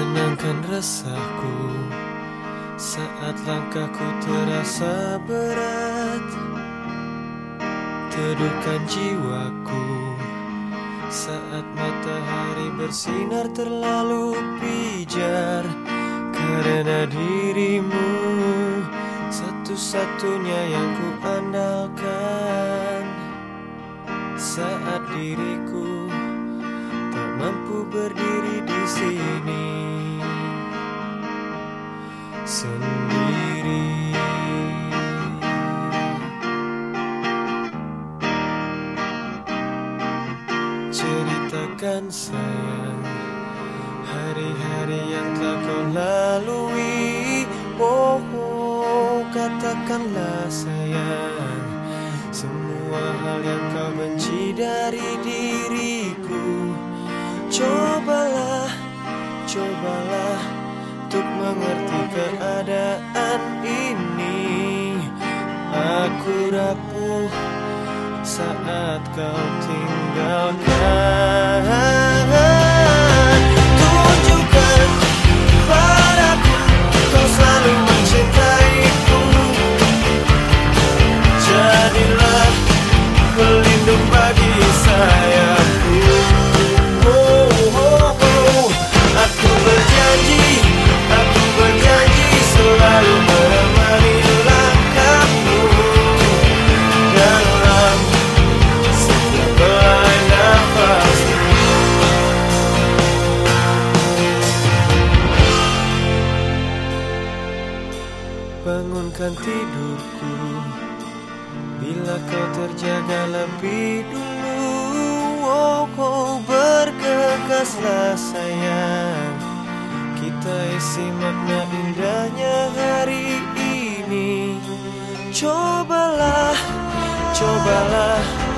Rasakan resahku saat langkahku terasa berat. Teduhkan jiwaku saat matahari bersinar terlalu pijar. Karena dirimu satu-satunya yang ku andalkan. Saat diriku tak mampu berdiri sendiri. Ceritakan sayang Hari-hari yang telah kau lalui. Oh, oh katakanlah sayang Semua hal yang kau benci dari diriku. Cobalah, cobalah untuk mengerti keadaan ini Aku rapuh saat kau tinggalkan. Jadilah pelindung bagi sayapku Bangunkan tidurku. Bila kau terjaga lebih dulu Oh, oh bergegaslah sayang. Kita isi makna indahnya hari ini. Cobalah, cobalah